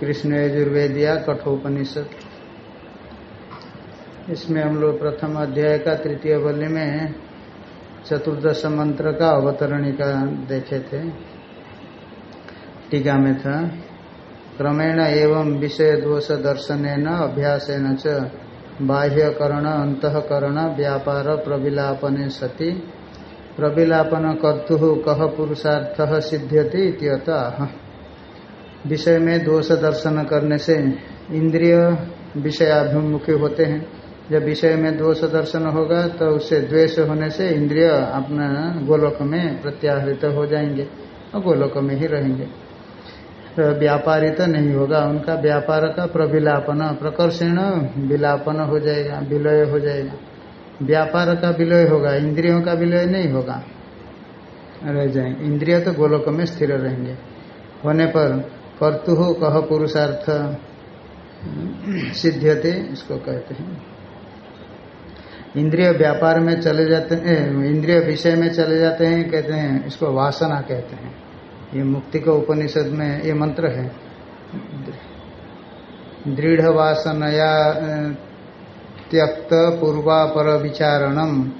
कृष्ण यजुर्वेदिया कठोपनिषद इसमें हम लोग प्रथम अध्याय का तृतीय बल्ली में चतुर्दश मंत्र का अवतरणिका देखे थे। टीका में था। क्रमेण एवं विषय दोष दर्शन अभ्यासन च बाह्यकरण, अंतकरण, व्यापार प्रविलापने सति। प्रविलापन कर्तु कह पुरुषार्थ सिद्ध्यति विषय में दोष दर्शन करने से इंद्रिय विषयाभिमुखी होते हैं। जब विषय में दोष दर्शन होगा तो उससे द्वेष होने से इंद्रिय अपना गोलोक में प्रत्याहृत हो जाएँगे और गोलोक में ही रहेंगे। तो व्यापारी तो नहीं होगा, उनका व्यापार का प्रविलापन, प्रकर्षण विलापन हो जाएगा, विलय हो जाएगा। व्यापार का विलय होगा, इंद्रियों का विलय नहीं होगा। रह जाएँगे इंद्रिय तो गोलोक में स्थिर रहेंगे। होने पर कर्तु कह पुरुषार्थ सिद्ध्यते, इसको कहते हैं। इंद्रिय व्यापार में चले जाते हैं, इंद्रिय विषय में चले जाते हैं, कहते हैं, इसको वासना कहते हैं। ये मुक्ति का उपनिषद में ये मंत्र है। दृढ़ वासनया त्यक्त पूर्वापर विचारणम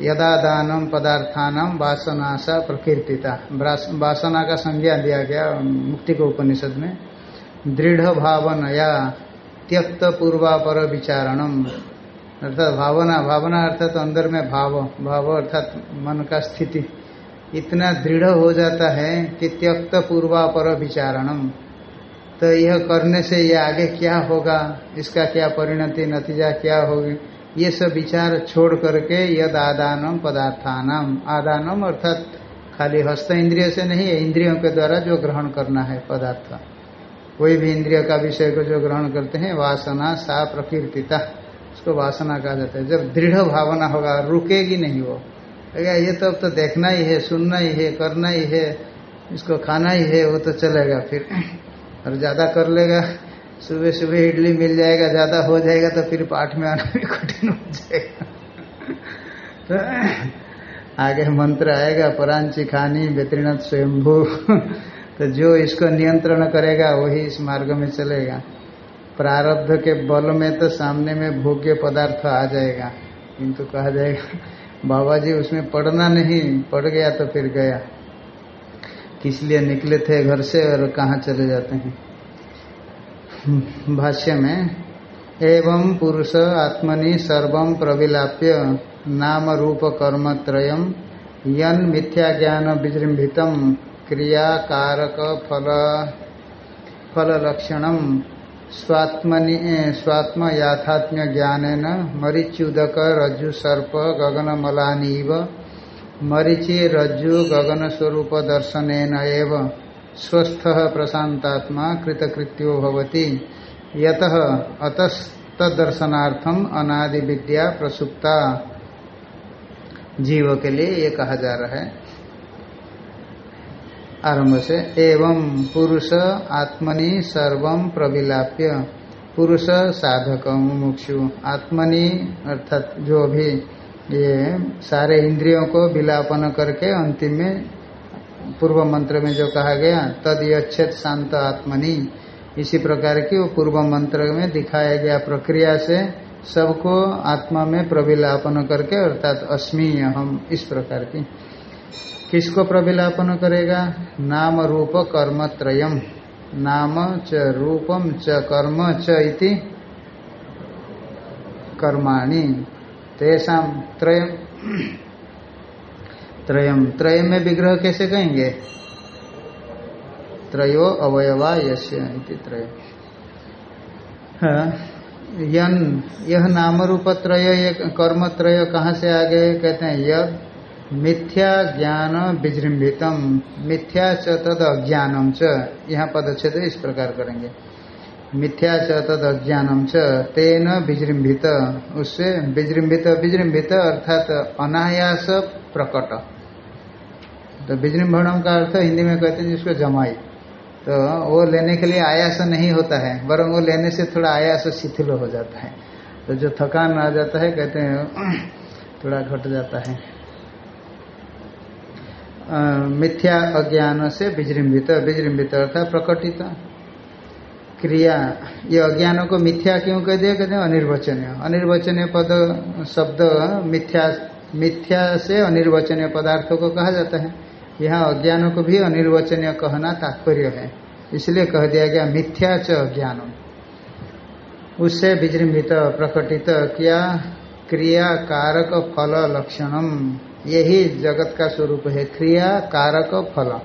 यदा दानम पदार्थानम वासनाशा प्रकीर्तिता। वासना का संज्ञा दिया गया मुक्ति के उपनिषद में। दृढ़ भावनया, त्यक्त पूर्वापर विचारणम अर्थात भावना भावना अर्थात अंदर में भाव भाव अर्थात मन का स्थिति। इतना दृढ़ हो जाता है कि त्यक्त पूर्वापर विचारणम। तो यह करने से यह आगे क्या होगा, इसका क्या परिणति, नतीजा क्या होगी, ये सब विचार छोड़ करके यद आदानम पदार्थानाम। आदानम अर्थात खाली हस्त इंद्रिय से नहीं है इंद्रियों के द्वारा जो ग्रहण करना है पदार्थ। कोई भी इंद्रिय का विषय को जो ग्रहण करते हैं, वासना सा प्रकीर्तिता। उसको वासना कहा जाता है। जब दृढ़ भावना होगा, रुकेगी नहीं वो। अगर ये तो अब तो देखना ही है, सुनना ही है, करना ही है, इसको खाना ही है, वो तो चलेगा फिर। और ज़्यादा कर लेगा सुबह सुबह इडली मिल जाएगा, ज़्यादा हो जाएगा तो फिर पाठ में आना भी कठिन हो जाएगा। तो आगे मंत्र आएगा परांची खानी व्यतीर्णत स्वयंभू। तो जो इसको नियंत्रण करेगा, वही इस मार्ग में चलेगा। प्रारब्ध के बल में तो सामने में भोग्य पदार्थ आ जाएगा। किंतु कहा जाएगा बाबा जी उसमें पढ़ना नहीं, पढ़ गया तो फिर गया। किस लिए निकले थे घर से और कहाँ चले जाते हैं? भाष्य में, एवं पुरुष आत्मनि सर्व प्रविलाप्य नाम रूप कर्म त्रयम यन मिथ्या ज्ञान विजृंभित क्रिया कारक फल फल लक्षणम। स्वात्मनि स्वात्म याथात्म्य ज्ञान मरीच्युदक रज्जु सर्प गगन मलानीव मरीचि रज्जु गगन स्वरूप दर्शन एव, स्वस्थ प्रशांतात्मा कृतकृत्यो भवति। यतः अतस्तदर्शनार्थम अनादि विद्या प्रसुप्ता। जीव के लिए ये कहा जा रहा है। आरंभ से, एवं पुरुष आत्मनि सर्व प्रविलाप्य, पुरुष साधक मुमुक्षु। आत्मनि, अर्थात जो भी ये सारे इंद्रियों को विलापन करके अंतिम में, पूर्व मंत्र में जो कहा गया, तद यच्छेद शांत आत्मनि, इसी प्रकार की वो पूर्व मंत्र में दिखाया गया प्रक्रिया से सबको आत्मा में प्रविलापन करके, अर्थात अस्मि हम, इस प्रकार की। किसको प्रभिलापन करेगा? नाम रूप कर्म त्रयम नाम च रूपम च कर्म च इति कर्माणि। तेषा त्रयम। त्रयम त्रय में विग्रह कैसे कहेंगे? त्रयो अवयवा यश्य इति त्रय यन यह नाम रूप त्रय कर्म त्रय कहाँ से आ गए? कहते हैं यद मिथ्या ज्ञान विजृंभितम, मिथ्या च तद अज्ञानम च। यहाँ पदच्छेद इस प्रकार करेंगे। मिथ्या च तद अज्ञानम च, तेन विजृंभित। उससे विजृंभित विजृंभित अर्थात अनायास प्रकट। तो विजृंभणम का अर्थ हिंदी में कहते हैं जिसको जमाई। तो वो लेने के लिए आयास नहीं होता है वरम वो लेने से थोड़ा आयास शिथिल हो जाता है। तो जो थकान आ जाता है, कहते हैं, थोड़ा घट जाता है। मिथ्या अज्ञान से विजृंभित विजृंभित अर्थात प्रकटित। क्रिया, ये अज्ञानों को मिथ्या क्यों कह दिया? कहते हैं अनिर्वचनीय। अनिर्वचनीय पद, शब्द मिथ्या मिथ्या से अनिर्वचनीय पदार्थों को कहा जाता है। यहाँ अज्ञानों को भी अनिर्वचनीय कहना तात्पर्य है। इसलिए कह दिया गया मिथ्या च अज्ञानम उससे विजृंभित, प्रकटित क्या क्रिया कारक फल लक्षणम। यही जगत का स्वरूप है, क्रिया, कारक फल।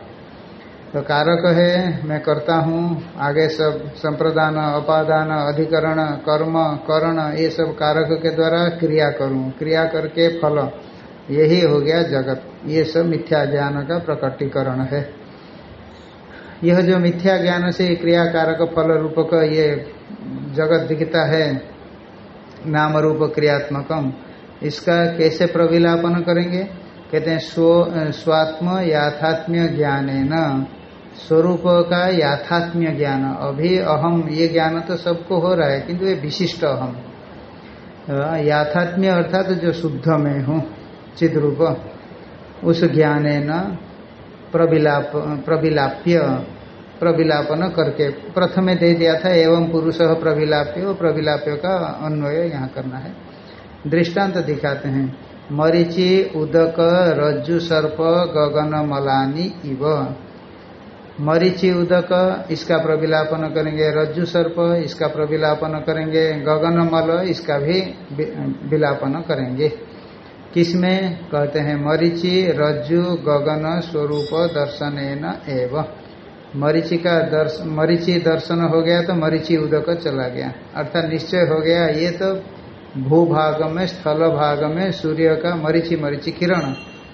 तो कारक है, मैं करता हूँ, आगे सब संप्रदान अपादान अधिकरण, कर्म, करण, ये सब कारक के द्वारा क्रिया करूँ। क्रिया करके फल। यही हो गया जगत। ये सब मिथ्या ज्ञान का प्रकटीकरण है। यह जो मिथ्या ज्ञान से क्रिया कारक, फल रूप का ये जगत दिखता है, नाम रूप क्रियात्मकम। इसका कैसे प्रविलापन करेंगे? कहते हैं, स्व स्वात्म याथात्म्य ज्ञान न स्वरूप का याथात्म्य ज्ञान। अभी अहम, ये ज्ञान तो सबको हो रहा है, किंतु ये विशिष्ट अहम। याथात्म्य अर्थात जो शुद्ध में हूँ, चिद रूप, उस ज्ञान न प्रविलाप, प्रविलाप्य, प्रविलापन करके। प्रथमे दे दिया था, एवं पुरुष प्रविलाप्य प्रविलाप्य का अन्वय यहाँ करना है। दृष्टांत दिखाते हैं। मरीचि, उदक, रज्जु, सर्प, गगन, मलानी, इव। मरीचि, उदक, इसका प्रविलापन करेंगे। रज्जु, सर्प, इसका प्रविलापन करेंगे। गगन, मल, इसका भी विलापन करेंगे। किसमें? कहते हैं, मरीचि, रज्जु, गगन, स्वरूप दर्शन एवं। मरीचि का दर्श, मरीचि दर्शन हो गया तो मरीचि, उदक चला गया। अर्थात निश्चय हो गया, ये तो भूभाग में स्थल भाग में सूर्य का मरीची मरीची किरण।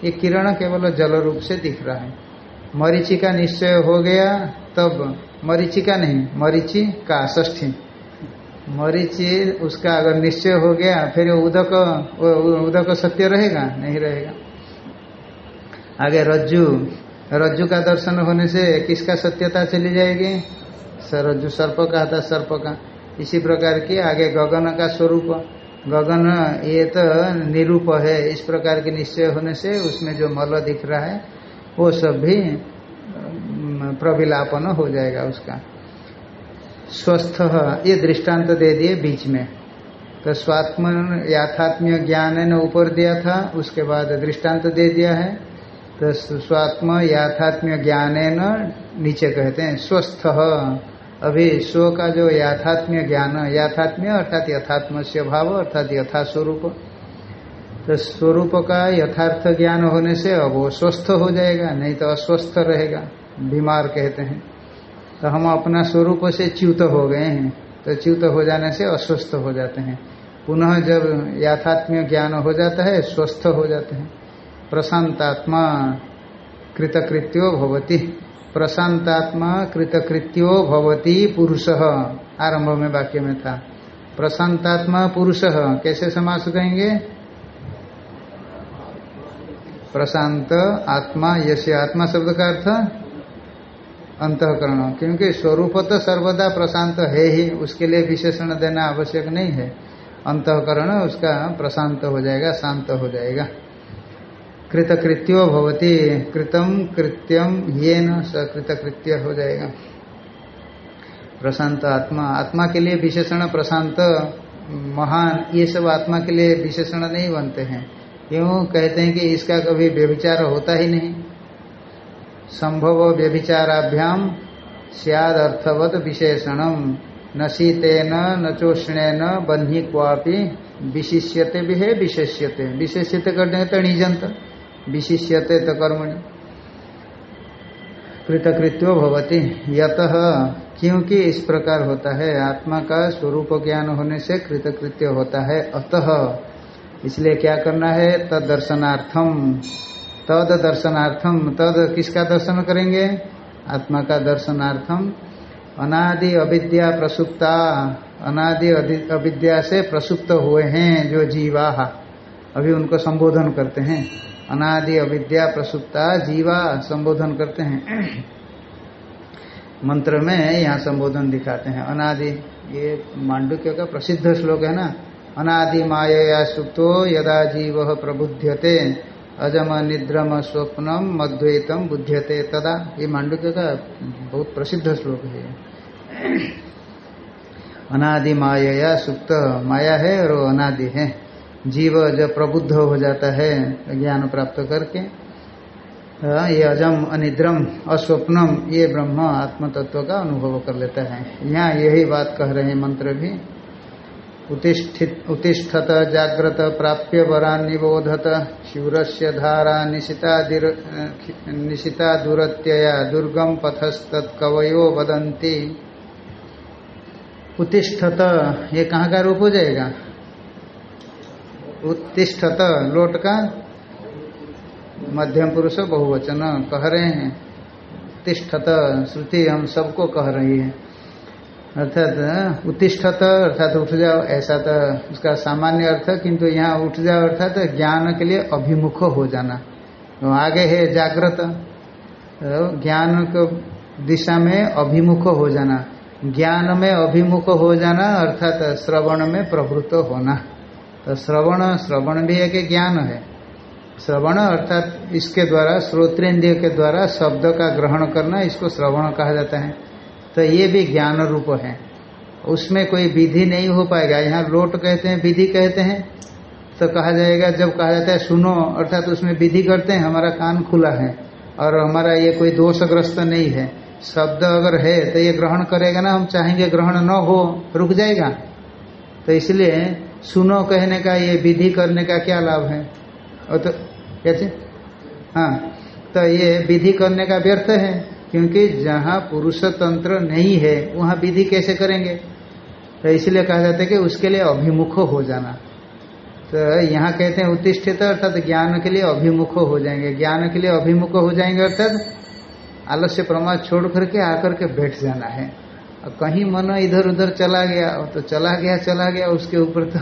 ये किरण केवल जल रूप से दिख रहा है। मरीची का निश्चय हो गया, तब मरीची का नहीं, मरीची का ष्ठी मरीची उसका अगर निश्चय हो गया, फिर उदक उदक सत्य रहेगा? नहीं रहेगा। आगे रज्जु। रज्जु का दर्शन होने से किसका सत्यता चली जाएगी? सर रज्जु सर्प का था, सर्प का। इसी प्रकार की आगे गगन का स्वरूप। गगन ये तो निरूप है। इस प्रकार के निश्चय होने से उसमें जो मल दिख रहा है, वो सब भी प्रविलापन हो जाएगा उसका। स्वस्थ ये दृष्टांत दे दिए बीच में। तो स्वात्म याथात्म्य ज्ञान ने ऊपर दिया था, उसके बाद दृष्टांत दे दिया है। तो स्वात्म याथात्म्य ज्ञान नीचे कहते हैं, स्वस्थ अभी स्व का जो याथात्म्य ज्ञान, याथात्म्य अर्थात यथात्म से भाव, अर्थात यथा स्वरूप तो स्वरूप का यथार्थ ज्ञान होने से अब वो स्वस्थ हो जाएगा, नहीं तो अस्वस्थ रहेगा, बीमार कहते हैं। तो हम अपना स्वरूप से च्युत हो गए हैं तो च्युत हो जाने से अस्वस्थ हो जाते हैं। पुनः जब याथात्म्य ज्ञान हो जाता है, स्वस्थ हो जाते हैं। प्रशांतात्मा कृतकृत्यो भवती। प्रशांतात्मा कृतकृत्यो भवती पुरुष। आरंभ में वाक्य में था। प्रशांतात्मा पुरुष। कैसे समास कहेंगे? प्रशांत आत्मा यश आत्मा शब्द का अर्थ अंतकरण। क्योंकि स्वरूप तो सर्वदा प्रशांत है ही, उसके लिए विशेषण देना आवश्यक नहीं है। अंतकरण उसका प्रशांत हो जाएगा, शांत हो जाएगा। कृतकृत्यो भवती। कृतम कृत्यम ये न सकृतकृत्य हो जाएगा। प्रशांत आत्मा। आत्मा के लिए विशेषण प्रशांत, महान, ये सब आत्मा के लिए विशेषण नहीं बनते हैं। क्यों? कहते हैं कि इसका कभी व्यभिचार होता ही नहीं। संभव व्यभिचाराभ्याम सियाद अर्थवत विशेषणम। न शीतेन, न चोष्णेन, बन्ही क्वापी, विशिष्यते भी है विशेष्यते। विशेष्यते करते हैं तणिजंत। विशिष्यते तो कर्मणि। कृतकृत्यो भवती। यत, क्योंकि इस प्रकार होता है, आत्मा का स्वरूप ज्ञान होने से कृतकृत्य होता है। अतः, इसलिए क्या करना है? तद दर्शनार्थम तद दर्शनार्थम तद किसका दर्शन करेंगे? आत्मा का दर्शनार्थम अनादि अविद्या प्रसुप्ता। अनादि अविद्या से प्रसुप्त हुए हैं जो जीवा। अभी उनको संबोधन करते हैं। अनादि अविद्या प्रसुप्ता जीवा संबोधन करते हैं। मंत्र में यहाँ संबोधन दिखाते हैं। अनादि, ये मांडुक्य का प्रसिद्ध श्लोक है ना? अनादि माया सुप्तो यदा जीव प्रबुध्यते, अजम निद्रम स्वप्नम मद्वैतम बुध्यते तदा। ये मांडुक्य का बहुत प्रसिद्ध श्लोक है। अनादि माया सुप्त माया है और अनादि है। जीव जब प्रबुद्ध हो जाता है, ज्ञान प्राप्त करके ये अजम, अनिद्रम, अस्वप्नम, ये ब्रह्म आत्म तत्व का अनुभव कर लेता है। यहाँ यही बात कह रहे हैं मंत्र भी। उत्तिष्ठत जाग्रत, प्राप्य, वरा, निबोधत शिवर से धारा निशिता दुरत्यया दुर्गम पथस्तवयो वदंती उत्तिष्ठत ये कहाँ का रूप हो जाएगा? उत्तिष्ठत लोट का मध्यम पुरुष, बहुवचन कह रहे हैं। तिष्ठत, श्रुति हम सबको कह रही है। अर्थात, उत्तिष्ठत, अर्थात उठ जाओ, ऐसा तो उसका सामान्य अर्थ, किंतु यहाँ उठ जाओ, अर्थात ज्ञान के लिए अभिमुख हो जाना। तो आगे है जागृत। तो ज्ञान को दिशा में अभिमुख हो जाना। ज्ञान में अभिमुख हो जाना, अर्थात श्रवण में प्रवृत्त होना। तो श्रवण श्रवण भी एक ज्ञान है। श्रवण अर्थात इसके द्वारा, श्रोत्रेंद्रिय के द्वारा शब्द का ग्रहण करना, इसको श्रवण कहा जाता है। तो ये भी ज्ञान रूप है। उसमें कोई विधि नहीं हो पाएगा। यहाँ लोट कहते हैं, विधि कहते हैं। तो कहा जाएगा, जब कहा जाता है, सुनो, अर्थात उसमें विधि करते हैं, हमारा कान खुला है और हमारा ये कोई दोषग्रस्त नहीं है। शब्द अगर है तो ये ग्रहण करेगा ना, हम चाहेंगे ग्रहण न हो, रुक जाएगा। तो इसलिए सुनो कहने का, ये विधि करने का क्या लाभ है? और तो कैसे? हाँ तो ये विधि करने का व्यर्थ है, क्योंकि जहाँ पुरुष तंत्र नहीं है, वहाँ विधि कैसे करेंगे? तो इसलिए कहा जाता है कि उसके लिए अभिमुख हो जाना। तो यहाँ कहते हैं उत्तिष्ठित, अर्थात ज्ञान के लिए अभिमुख हो जाएँगे। ज्ञान के लिए अभिमुख हो जाएँगे, अर्थात आलस्य प्रमाद छोड़ करके आकर के बैठ जाना है। कहीं मन इधर उधर चला गया तो चला गया चला गया, उसके ऊपर तो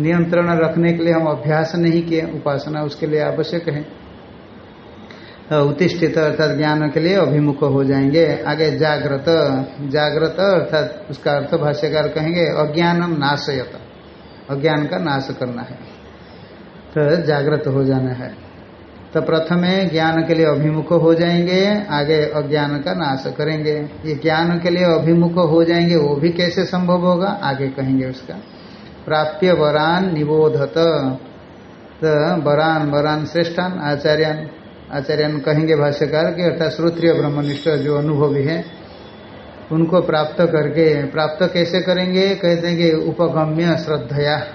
नियंत्रण रखने के लिए हम अभ्यास नहीं किए, उपासना उसके लिए आवश्यक है। उत्तिष्ठित अर्थात ज्ञान के लिए अभिमुख हो जाएँगे। आगे जागृत जागृत अर्थात उसका अर्थ भाष्यकार कहेंगे, अज्ञानम नाशयत। अज्ञान का नाश करना है। तो जागृत हो जाना है। तो प्रथमे ज्ञान के लिए अभिमुख हो जाएँगे, आगे अज्ञान का नाश करेंगे। ये ज्ञान के लिए अभिमुख हो जाएँगे, वो भी कैसे संभव होगा? आगे कहेंगे उसका। प्राप्य वरान निबोधत। तो वरान वरान श्रेष्ठान आचार्यान। आचार्यन कहेंगे भाष्यकार कि अर्थात श्रोत्रिय ब्रह्मनिष्ठ जो अनुभवी है, उनको प्राप्त करके, प्राप्त कैसे करेंगे? कहते हैं कि उपगम्य श्रद्धया।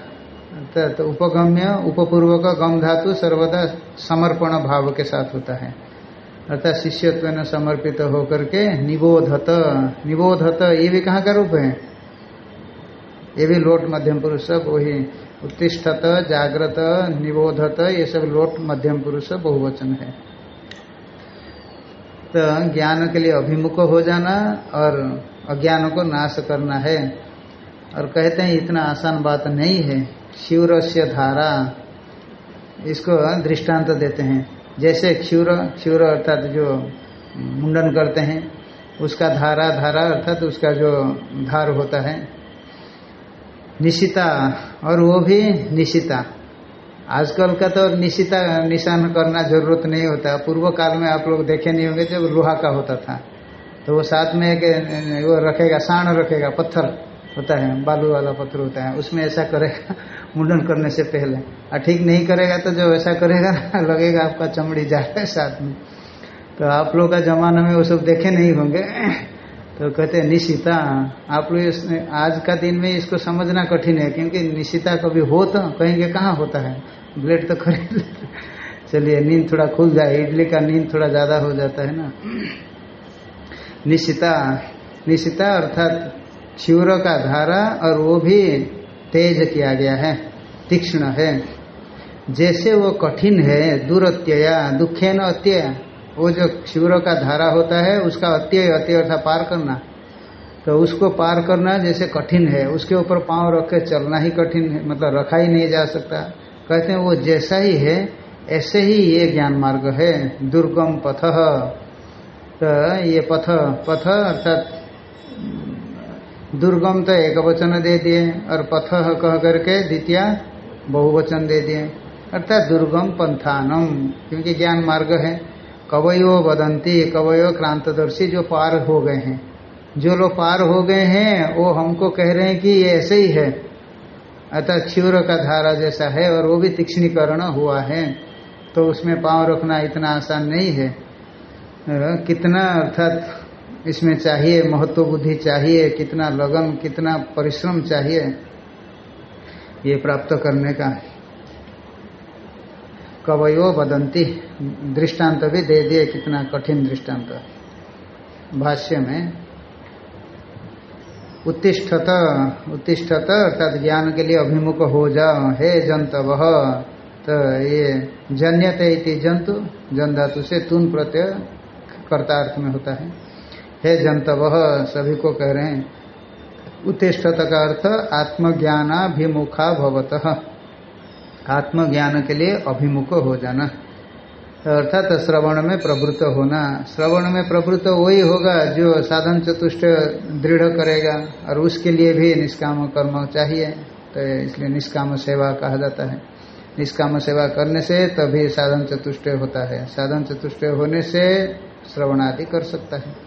अर्थात तो उपगम्य, उपपूर्वक गम धातु सर्वदा समर्पण भाव के साथ होता है। अर्थात शिष्यत्व न समर्पित होकर के निबोधत निबोधत, ये भी कहाँ का रूप है? ये भी लोट मध्यम पुरुष सब वही उत्तिष्ठत, जागृत, निबोधत, ये सब लोट मध्यम पुरुष बहुवचन है। तो ज्ञान के लिए अभिमुख हो जाना और अज्ञान को नाश करना है। और कहते हैं इतना आसान बात नहीं है। क्षूर से धारा, इसको दृष्टांत देते हैं। जैसे क्षूर क्षूर अर्थात जो मुंडन करते हैं, उसका धारा धारा अर्थात उसका जो धार होता है। निशिता, और वो भी निशिता। आजकल का तो निशिता, निशान करना ज़रूरत नहीं होता। पूर्व काल में आप लोग देखे नहीं होंगे जब लोहा का होता था। तो वो साथ में एक, वो रखेगा, साण रखेगा, पत्थर होता है, बालू वाला पत्थर होता है, उसमें ऐसा करेगा। मुंडन करने से पहले। और ठीक नहीं करेगा तो जो ऐसा करेगा ना, लगेगा आपका चमड़ी जा रहा है साथ में। तो आप लोग का जमाना में वो सब देखे नहीं होंगे। तो कहते हैं, निशिता, आप लोग आज का दिन में इसको समझना कठिन है, क्योंकि निशिता कभी हो तो कहेंगे, कहाँ होता है? ब्लेड तो खरीद चलिए, नींद थोड़ा खुल जाए, इडली का नींद थोड़ा ज़्यादा हो जाता है ना। निशिता निशिता अर्थात शिवर का धारा और वो भी तेज किया गया है, तीक्ष्ण है। जैसे वो कठिन है, दुरत्यया, दुखे न अत्यय। वो जो शिविर का धारा होता है, उसका अत्यय अत्यय अर्थात पार करना। तो उसको पार करना जैसे कठिन है, उसके ऊपर पाँव रख के चलना ही कठिन है मतलब रखा ही नहीं जा सकता। कहते हैं, वो जैसा ही है, ऐसे ही ये ज्ञान मार्ग है, दुर्गम पथ। तो ये पथ पथ अर्थात दुर्गम तो एक वचन दे दिए और पथ कह करके द्वितीय बहुवचन दे दिए। अर्थात दुर्गम पंथानम, क्योंकि ज्ञान मार्ग है। कवयो बदंती कवयो क्रांतदर्शी जो पार हो गए हैं। जो लोग पार हो गए हैं, वो हमको कह रहे हैं कि ये ऐसे ही है। अर्थात क्षूर का धारा जैसा है और वो भी तीक्ष्णीकरण हुआ है। तो उसमें पाँव रखना इतना आसान नहीं है। कितना अर्थात इसमें चाहिए, महत्व बुद्धि चाहिए, कितना लगन, कितना परिश्रम चाहिए, ये प्राप्त करने का कवयो बदंती दृष्टांत भी दे दिए, कितना कठिन दृष्टांत। भाष्य में, उत्तिष्ठत उत्तिष्ठत अर्थात ज्ञान के लिए अभिमुख हो जाओ हे जंतव तो ये जन्यते इति जंतु जन धातु से तुन प्रत्यय कर्तार्थ में होता है। हे जंतव, सभी को कह रहे हैं। उत्तिष्ठत का अर्थ आत्मज्ञानाभिमुखा भवत। आत्मज्ञान के लिए अभिमुख हो जाना। अर्थात श्रवण में प्रवृत्त होना। श्रवण में प्रवृत्त वही होगा जो साधन चतुष्ट दृढ़ करेगा और उसके लिए भी निष्काम कर्म चाहिए। तो इसलिए निष्काम सेवा कहा जाता है। निष्काम सेवा करने से तभी साधन चतुष्ट होता है। साधन चतुष्ट होने से श्रवण आदि कर सकता है।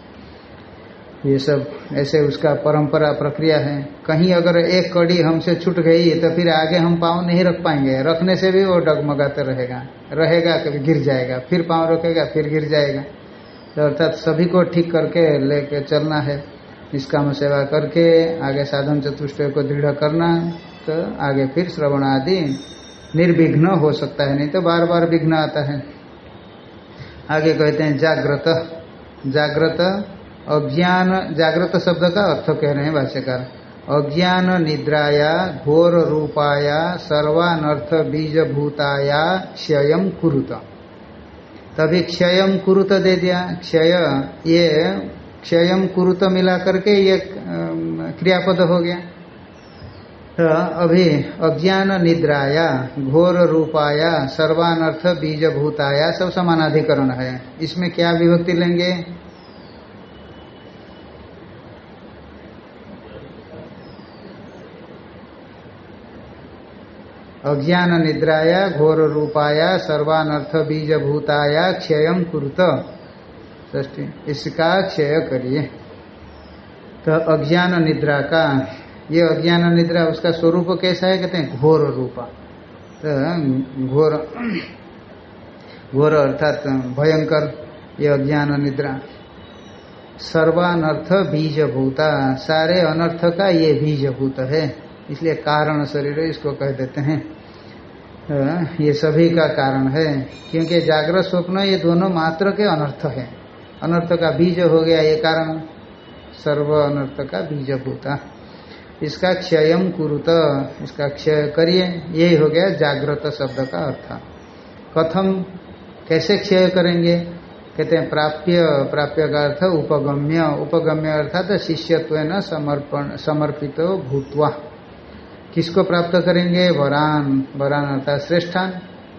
ये सब ऐसे उसका परंपरा प्रक्रिया है। कहीं अगर एक कड़ी हमसे छूट गई तो फिर आगे हम पाँव नहीं रख पाएँगे। रखने से भी वो डगमगाते रहेगा। रहेगा कभी गिर जाएगा। फिर पाँव रखेगा फिर गिर जाएगा। तो अर्थात सभी को ठीक करके लेके चलना है। इसका निष्काम सेवा करके आगे साधन चतुष्ट को दृढ़ करना तो आगे फिर श्रवण आदि निर्विघ्न हो सकता है। नहीं तो बार बार विघ्न आता है। आगे कहते हैं जागृत जागृत अज्ञान जागृत शब्द का अर्थ कह रहे हैं भाष्यकार। अज्ञान निद्राया, घोर रूपाया, सर्वानर्थ बीजभूताया, क्षय कुरुत। तभी क्षय कुरुत दे दिया। क्षय, ये क्षय कुरुत मिला करके ये क्रियापद हो गया। तो अभी अज्ञान निद्राया, घोर रूपाया, सर्वानर्थ बीजभूताया, सब समानाधिकरण है। इसमें क्या विभक्ति लेंगे? अज्ञान निद्राया, घोर रूपाया, सर्वानर्थ बीज भूताया क्षय कुरुत। इसका क्षय करिए। तो अज्ञान निद्रा का, ये अज्ञान निद्रा, उसका स्वरूप कैसा है कहते हैं? घोर रूपा। तो घोर घोर अर्थात भयंकर ये अज्ञान निद्रा। सर्वानर्थ बीज भूता सारे अनर्थ का ये बीज भूत है। इसलिए कारण शरीर इसको कह देते हैं। ये सभी का कारण है, क्योंकि जागृत स्वप्न ये दोनों मात्र के अनर्थ है। अनर्थ का बीज हो गया ये कारण, सर्व अनर्थ का बीज भूता इसका क्षय कुरुत, इसका क्षय करिए, यही हो गया जागृत शब्द का अर्थ। कथम कैसे क्षय करेंगे? कहते हैं, प्राप्य प्राप्य का अर्थ उपगम्य। उपगम्य अर्थात शिष्यत्व न समर्पण, समर्पित भूतवा। किसको प्राप्त करेंगे? वरान। वरान अर्थात श्रेष्ठान,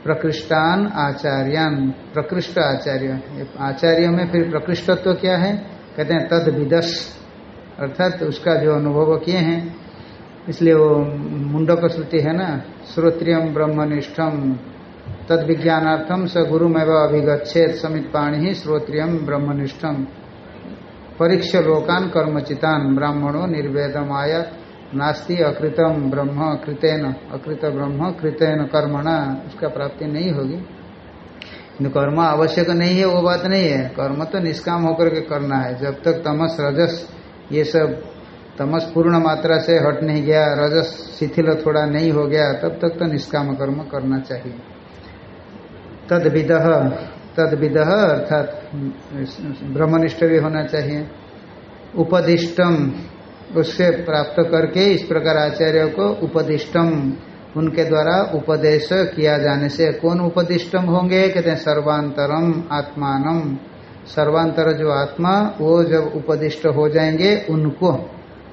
प्रकृष्टान, आचार्यान। प्रकृष्ट आचार्य। आचार्य में फिर प्रकृष्टत्व तो क्या है? कहते हैं तद विदस अर्थात उसका जो अनुभव किए हैं। इसलिए वो मुंडक श्रुति है ना? श्रोत्रियम ब्रह्मनिष्ठम तद विज्ञानार्थम स गुरुमेव अभिगछेद समित पाणी ही श्रोत्रियम ब्रह्मनिष्ठम परीक्ष लोकान कर्मचितान ब्राह्मणों निर्वेदम आयत नास्ति अकृतम ब्रह्म कृतेन, अकृत ब्रह्म कृतेन कर्मणा, उसका प्राप्ति नहीं होगी। कर्म आवश्यक नहीं है, वो बात नहीं है। कर्म तो निष्काम होकर के करना है। जब तक तमस, रजस, ये सब तमस पूर्ण मात्रा से हट नहीं गया, रजस शिथिल थोड़ा नहीं हो गया, तब तक तो निष्काम कर्म करना चाहिए। तद विद तद विद अर्थात ब्रह्मनिष्ठ भी होना चाहिए। उपदिष्टम। उससे प्राप्त करके इस प्रकार आचार्य को उपदिष्टम, उनके द्वारा उपदेश किया जाने से कौन उपदिष्टम होंगे? कहते हैं, सर्वांतरम आत्मानम। सर्वांतर जो आत्मा, वो जब उपदिष्ट हो जाएँगे, उनको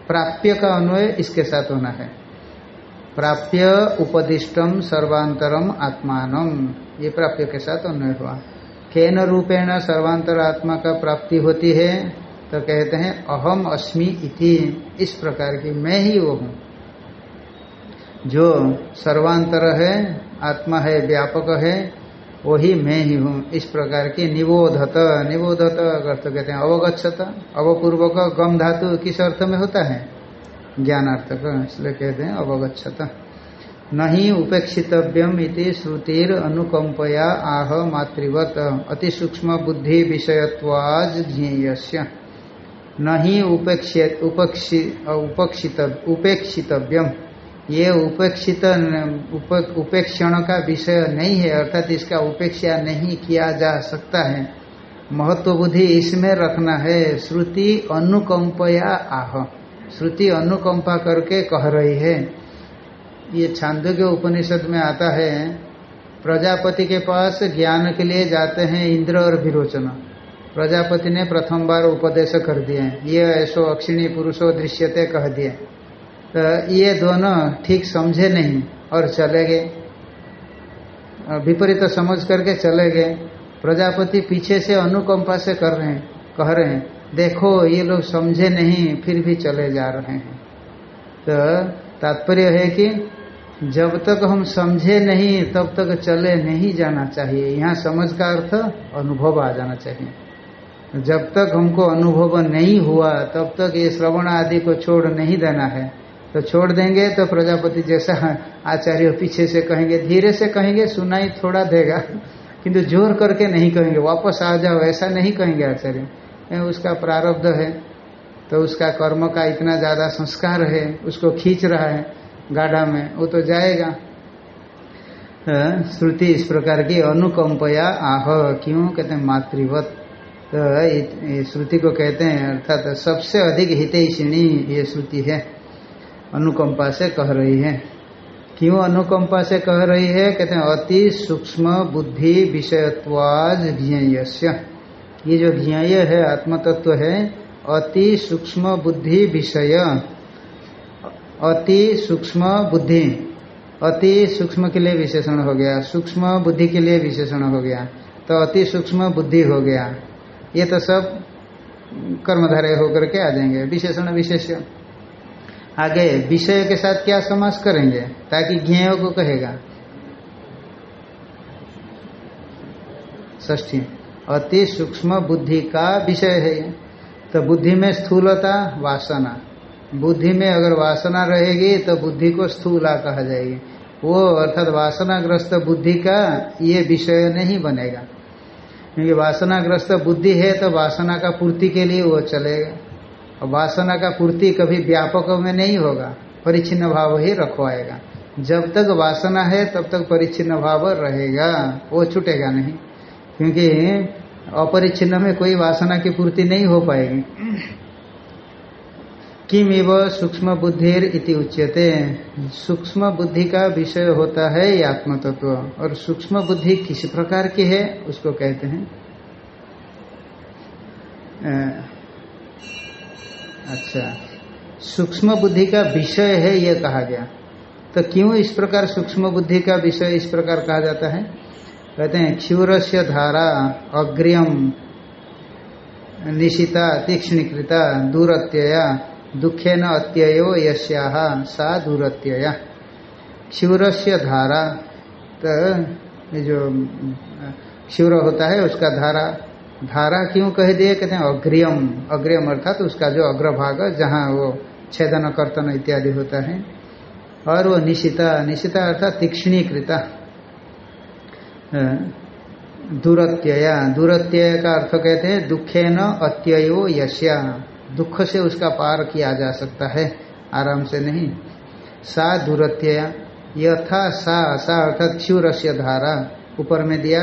प्राप्य का अन्वय इसके साथ होना है। प्राप्य, उपदिष्टम, सर्वांतरम आत्मान ये प्राप्य के साथ अन्वय हुआ। केन रूपेण सर्वांतर आत्मा का प्राप्ति होती है? तो कहते हैं, अहम अस्मि इति। इस प्रकार की मैं ही वो हूँ। जो सर्वांतर है, आत्मा है, व्यापक है, वही मैं ही हूँ। इस प्रकार की निबोधत निबोधत अर्थ कहते हैं अवगछत अवपूर्वक, गम धातु किस अर्थ में होता है? ज्ञानार्थक, इसलिए कहते हैं अवगछत नहीं उपेक्षितव्यम इति श्रुतिर अनुकंपया आह मातृवत। अति सूक्ष्म बुद्धि विषयत्वाज ज्ञेयस्य। नहीं उपेक्षित उपेक्षित, उपेक्षितव्यम। ये उपेक्षित उपेक्षण का विषय नहीं है, अर्थात इसका उपेक्षा नहीं किया जा सकता है। महत्व बुद्धि इसमें रखना है, श्रुति अनुकंपया आह। श्रुति अनुकंपा करके कह रही है। ये छांदो के उपनिषद में आता है, प्रजापति के पास ज्ञान के लिए जाते हैं इंद्र और विरोचन। प्रजापति ने प्रथम बार उपदेश कर दिए। ये ऐसो अक्षिणी पुरुषो दृश्यते कह दिए। तो ये दोनों ठीक समझे नहीं और चले गए। विपरीत समझ करके चले गए। प्रजापति पीछे से अनुकंपा से कर रहे हैं, कह रहे हैं, देखो, ये लोग समझे नहीं, फिर भी चले जा रहे हैं। तो तात्पर्य है कि जब तक हम समझे नहीं, तब तक चले नहीं जाना चाहिए। यहाँ समझ का अर्थ अनुभव आ जाना चाहिए। जब तक हमको अनुभव नहीं हुआ, तब तक ये श्रवण आदि को छोड़ नहीं देना है। तो छोड़ देंगे तो प्रजापति जैसा आचार्य पीछे से कहेंगे, धीरे से कहेंगे, सुनाई थोड़ा देगा। किंतु ज़ोर करके नहीं कहेंगे, वापस आ जाओ, ऐसा नहीं कहेंगे आचार्य। उसका प्रारब्ध है। तो उसका कर्म का इतना ज़्यादा संस्कार है, उसको खींच रहा है गाढ़ा में, वो तो जाएगा। श्रुति इस प्रकार की, अनुकंपया, आह, क्यों? कहते मातृवत। तो श्रुति को कहते हैं, अर्थात तो सबसे अधिक हितैषिणी ये श्रुति है। अनुकंपा से कह रही है। क्यों अनुकंपा से कह रही है? कहते हैं, अति सूक्ष्म बुद्धि विषयत्वाज ज्ञेय ये जो ज्ञेय है, आत्मतत्व है, अति सूक्ष्म बुद्धि विषय। अति सूक्ष्म बुद्धि। अति सूक्ष्म के लिए विशेषण हो गया। सूक्ष्म बुद्धि के लिए विशेषण हो गया। तो अति सूक्ष्म बुद्धि हो गया। ये तो सब कर्मधारय होकर के आ जाएँगे। विशेषण विशेष आगे, विषय के साथ क्या समास करेंगे? ताकि ज्ञेय को कहेगा। ष्ठी अति सूक्ष्म बुद्धि का विषय है तो बुद्धि में स्थूलता, वासना। बुद्धि में अगर वासना रहेगी तो बुद्धि को स्थूला कहा जाएगी। वो अर्थात वासनाग्रस्त बुद्धि का ये विषय नहीं बनेगा। क्योंकि वासनाग्रस्त बुद्धि है तो वासना का पूर्ति के लिए वो चलेगा। और वासना का पूर्ति कभी व्यापक में नहीं होगा परिच्छिन्न भाव ही रखवाएगा। जब तक वासना है, तब तक परिच्छिन्न भाव रहेगा, वो छूटेगा नहीं। क्योंकि अपरिच्छिन्न में कोई वासना की पूर्ति नहीं हो पाएगी। किम एव सूक्ष्म बुद्धिर इति उच्यते। सूक्ष्म बुद्धि का विषय होता है ये आत्म तत्व और सूक्ष्म बुद्धि किस प्रकार की है, उसको कहते हैं। अच्छा। सूक्ष्म बुद्धि का विषय है यह कहा गया। तो क्यों इस प्रकार सूक्ष्म बुद्धि का विषय इस प्रकार कहा जाता है? कहते हैं क्षूर से धारा, अग्रियम, निशिता, तीक्ष्णीकृता, दूरत्यया दुखे न अत्ययो यश्या सा दूरत्यया। क्षूर से धारा तो जो, क्षूर होता है, उसका धारा धारा क्यों कह दिए? कहते हैं अग्रियम। अग्रियम अर्थात तो उसका जो अग्रभाग, जहाँ वो छेदन, कर्तन इत्यादि होता है। और वो निशिता निशिता अर्थात तीक्ष्णीकृता। दूरत्यया। दूरत्यय का अर्थ कहते हैं दुखे न अत्ययो यश्या दुख से उसका पार किया जा सकता है। आराम से नहीं। सा दूरत्यया यथा सा सा अर्थात क्षूर धारा ऊपर में दिया।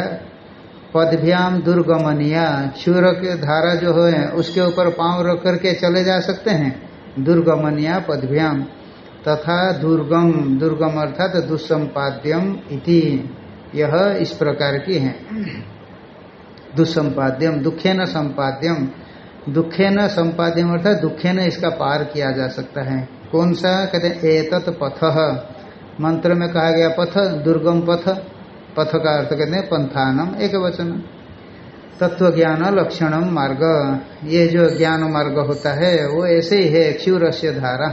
पदभ्याम दुर्गमनिया चूर के धारा जो है, उसके ऊपर पाँव रख करके चले जा सकते हैं। दुर्गमनिया, पदभ्याम। तथा दुर्गम दुर्गम अर्थात दुस्संपाद्यम इति। यह इस प्रकार की है। दुस्संपाद्यम दुखे न संपाद्यम। दुखे न संपाद्यम अर्थात दुखे न इसका पार किया जा सकता है। कौन सा? कहते हैं, एतत पथ। मंत्र में कहा गया पथ, दुर्गम पथ। पथ का अर्थ कहते हैं, पंथानम एक वचन तत्व ज्ञान लक्षणम मार्ग। ये जो ज्ञान मार्ग होता है, वो ऐसे ही है क्षूर से धारा।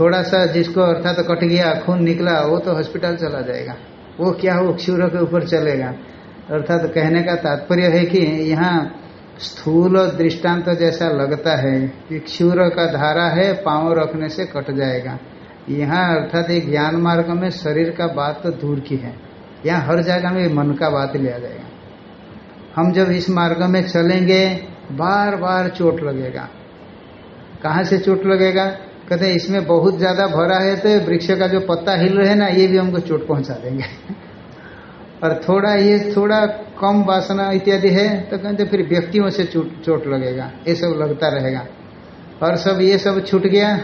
थोड़ा सा जिसको अर्थात तो कट गया खून निकला, वो तो हॉस्पिटल चला जाएगा। वो क्या, वो क्षूर के ऊपर चलेगा। अर्थात तो कहने का तात्पर्य है कि यहाँ स्थूल दृष्टांत तो जैसा लगता है कि क्षूर का धारा है, पाँव रखने से कट जाएगा। यहाँ अर्थात एक ज्ञान मार्ग में शरीर का बात तो दूर की है। यहाँ हर जगह में मन का बात लिया जाएगा। हम जब इस मार्ग में चलेंगे बार बार चोट लगेगा। कहाँ से चोट लगेगा? कहते इसमें बहुत ज़्यादा भरा है तो वृक्ष का जो पत्ता हिल रहे ना, ये भी हमको चोट पहुँचा देंगे। और थोड़ा ये, थोड़ा कम वासना इत्यादि है तो कहते फिर व्यक्तियों से चोट लगेगा, ये सब लगता रहेगा। और सब ये सब छूट गया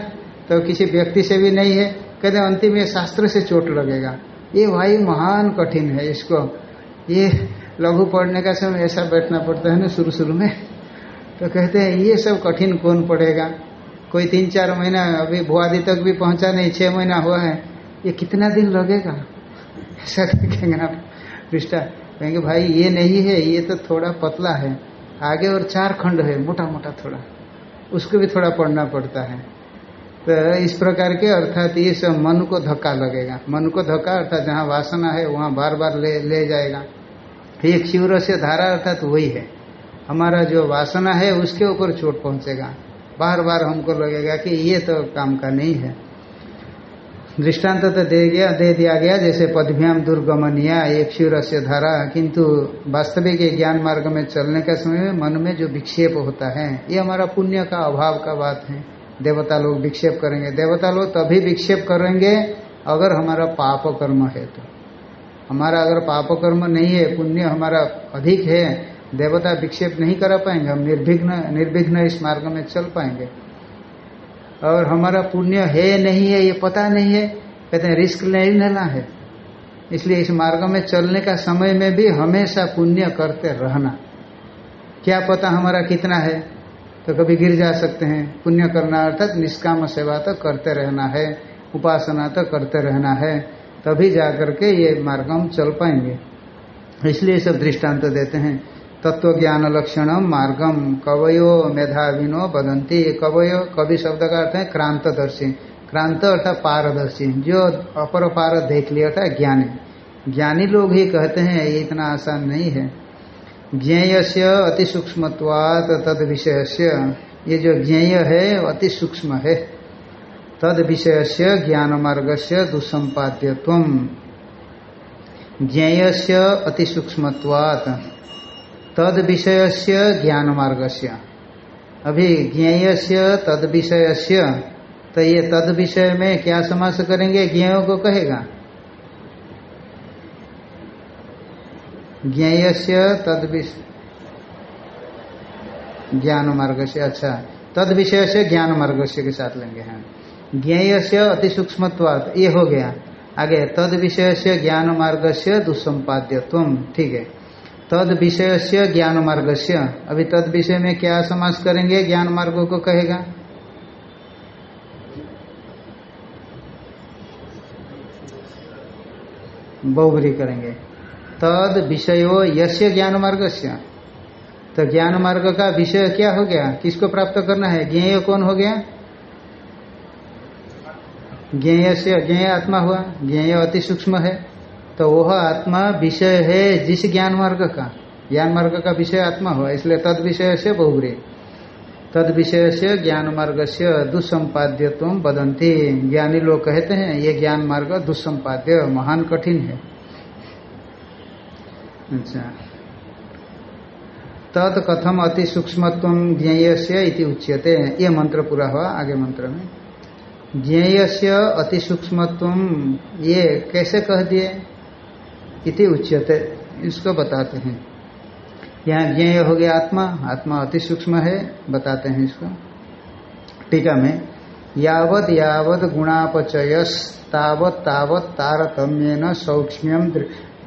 तो किसी व्यक्ति से भी नहीं है, कहते अंतिम ये शास्त्र से चोट लगेगा। ये भाई महान कठिन है इसको। ये लघु पढ़ने का समय ऐसा बैठना पड़ता है ना शुरू शुरू में। तो कहते हैं ये सब कठिन कौन पड़ेगा कोई तीन, चार महीना अभी भुआदी तक भी पहुँचा नहीं, छह महीना हुआ है, ये कितना दिन लगेगा? ऐसा कहेंगे ना पृष्ठा। कहेंगे, भाई, ये नहीं है, ये तो थोड़ा पतला है। आगे और चार खंड है, मोटा मोटा थोड़ा। उसको भी थोड़ा पढ़ना पड़ता है। तो इस प्रकार के अर्थात ये सब मन को धक्का लगेगा। मन को धक्का, अर्थात जहाँ वासना है, वहाँ बार बार ले ले जाएगा। ये क्षीर से धारा अर्थात वही है। हमारा जो वासना है, उसके ऊपर चोट पहुंचेगा। बार बार हमको लगेगा कि ये तो काम का नहीं है। दृष्टांत तो दे गया, दे दिया गया, जैसे पदभ्याम दुर्गमनिया एक क्षीर से धारा, किंतु वास्तविक ज्ञान मार्ग में चलने के समय में मन में जो विक्षेप होता है, ये हमारा पुण्य का अभाव का बात है। देवता लोग विक्षेप करेंगे। देवता लोग तभी विक्षेप करेंगे अगर हमारा पाप कर्म है तो। हमारा अगर पाप कर्म नहीं है, पुण्य हमारा अधिक है, देवता विक्षेप नहीं करा पाएँगे, हम निर्विघ्न निर्विघ्न इस मार्ग में चल पाएँगे। और हमारा पुण्य है नहीं है, ये पता नहीं है। कहते हैं, रिस्क नहीं लेना है। इसलिए इस मार्ग में चलने का समय में भी हमेशा पुण्य करते रहना। क्या पता हमारा कितना है? तो कभी गिर जा सकते हैं। पुण्य करना अर्थात निष्काम सेवा तो करते रहना है, उपासना तो करते रहना है, तभी जाकर के ये मार्ग हम चल पाएँगे। इसलिए सब दृष्टांत तो देते हैं। तत्व ज्ञान लक्षण मार्गम कवयो मेधाविनो बदंती कवयो, कवि शब्द का अर्थ है क्रांतदर्शी। क्रांत अर्थात पारदर्शी। जो अपर पार देख लिया था, ज्ञानी। ज्ञानी लोग ही कहते हैं, ये इतना आसान नहीं है। ज्ञेय से अति सूक्ष्मत्वात तद विषय से ये जो ज्ञेय है अति सूक्ष्म है। तद विषय से ज्ञान मार्ग से दुसंपाद्यत्व ज्ञेय से अति सूक्ष्मत्वात तद विषय से ज्ञान मार्ग से अभी ज्ञेय से तद विषय से तो ये तद विषय में क्या समास करेंगे? ज्ञेय को कहेगा। ज्ञेय से तद ज्ञान मार्ग से अच्छा तद विषय से ज्ञान मार्ग से के साथ लेंगे हैं। ज्ञेय से अति सूक्ष्मत्वाद ये हो गया। आगे तद विषय से ज्ञान मार्ग से दुसंपाद्यत्व ठीक है। तद विषय से ज्ञान मार्ग से अभी तद विषय में क्या समास करेंगे? ज्ञान मार्ग को कहेगा। बहुबरी करेंगे। तद विषयो यश्य ज्ञान मार्ग से तो ज्ञान मार्ग का विषय क्या हो गया? किसको प्राप्त करना है? ज्ञेय कौन हो गया? ज्ञेय से ज्ञेय आत्मा हुआ। ज्ञेय अति सूक्ष्म है। तो वह आत्मा विषय है जिस ज्ञान मार्ग का। ज्ञान मार्ग का विषय आत्मा हुआ, इसलिए तद विषय से बहुग्री। तद विषय से ज्ञान मार्ग से दुस्संपाद्यत्व बदंती। ज्ञानी लोग कहते हैं, ये ज्ञान मार्ग दुस्संपाद्य महान कठिन है। अच्छा। तद कथम अति सूक्ष्मत्व ज्ञेय से उच्यते। ये मंत्र पूरा हुआ आगे मंत्र में। ज्ञेय से अति सूक्ष्मत्व, ये कैसे कह दिए? इति उच्यते। इसको बताते हैं। यहाँ ज्ञेय हो गया आत्मा। आत्मा अति सूक्ष्म है, बताते हैं इसको। टीका में यावत यावत गुणापचयस तावत तावत न सौक्ष्म्यम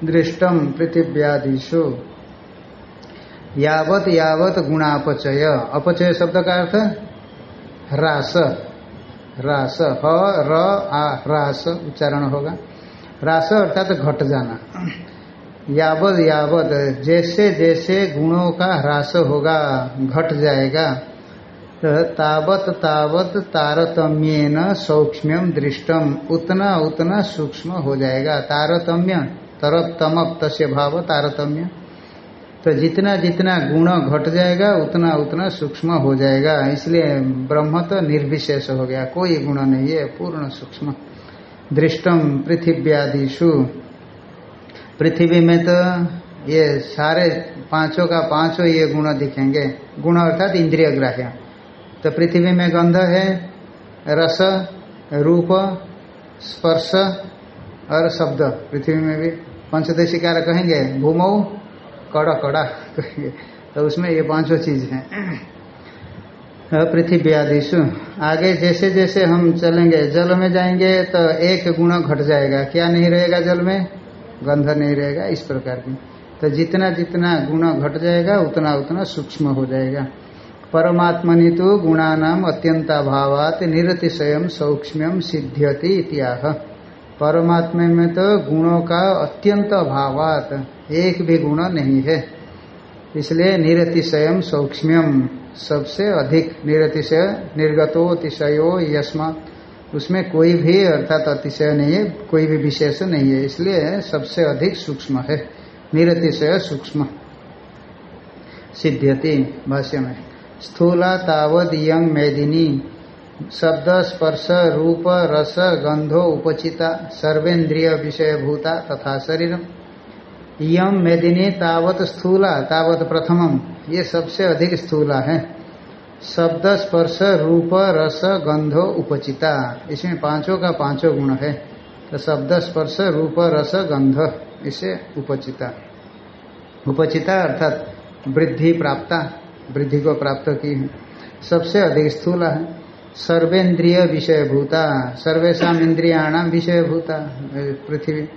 दृष्टम पृथिव्यादिशु यावत यावत गुणापचय। अपचय शब्द का अर्थ? ह्रास। रास ह, र, आ रास उच्चारण होगा। रास अर्थात घट जाना। यावत यावत, जैसे जैसे गुणों का ह्रास होगा, घट जाएगा तो तावत तावत तारतम्यन सौक्ष्म्यम दृष्टम, उतना उतना सूक्ष्म हो जाएगा। तारतम्य, तरप तमप, तस्य भाव तारतम्य। तो जितना जितना गुण घट जाएगा, उतना उतना सूक्ष्म हो जाएगा। इसलिए ब्रह्म तो निर्विशेष हो गया, कोई गुण नहीं है, पूर्ण सूक्ष्म। दृष्टम पृथिव्यादिशु पृथ्वी में तो ये सारे पाँचों का पाँचों ये गुण दिखेंगे। गुण अर्थात इंद्रिय ग्राह्य तो पृथ्वी में गंध है, रस, रूप, स्पर्श और शब्द। पृथ्वी में भी पंचदेशिकार कहेंगे, भूमौ कड़ा कड़ा कहेंगे। तो उसमें ये पाँचों चीज़ हैं। पृथ्वी आदिशु आगे जैसे जैसे हम चलेंगे, जल में जाएँगे तो एक गुण घट जाएगा। क्या नहीं रहेगा जल में? गंध नहीं रहेगा, इस प्रकार की। तो जितना जितना गुण घट जाएगा, उतना उतना सूक्ष्म हो जाएगा। परमात्मनि तो गुणा नाम गुणानाम अत्यंताभावात निरतिशयम सौक्ष्म्यम सिद्ध्यति इत्याह। परमात्मा में तो गुणों का अत्यंत अभावात, एक भी गुण नहीं है। इसलिए निरतिशयम सौक्ष्म्यम। सबसे अधिक निरतिशय, निर्गतोतिशयो यस्मा। उसमें कोई भी, अर्थात अतिशय नहीं है, कोई भी विशेष नहीं है, इसलिए सबसे अधिक सूक्ष्म है, निरतिशय सूक्ष्म। सिद्ध्यति भाष्य में, स्थूला तावद यंग मेदिनी, शब्द स्पर्श रूप रस गंधो उपचिता, सर्वेन्द्रिय विषय भूता तथा शरीर यम मेदिनी तावत स्थूला, तावत प्रथमम। ये सबसे अधिक स्थूला है। शब्द स्पर्श रूप, रस, गंधो उपचिता। इसमें पाँचों का पाँचों गुण है। तो शब्द स्पर्श रूप, रस, गंध, इसे उपचिता। उपचिता अर्थात वृद्धि प्राप्ता, वृद्धि को प्राप्त की है। सबसे अधिक स्थूल है। सर्वेन्द्रिय विषय भूता सर्वेशा इंद्रियाणाम विषय भूता पृथ्वी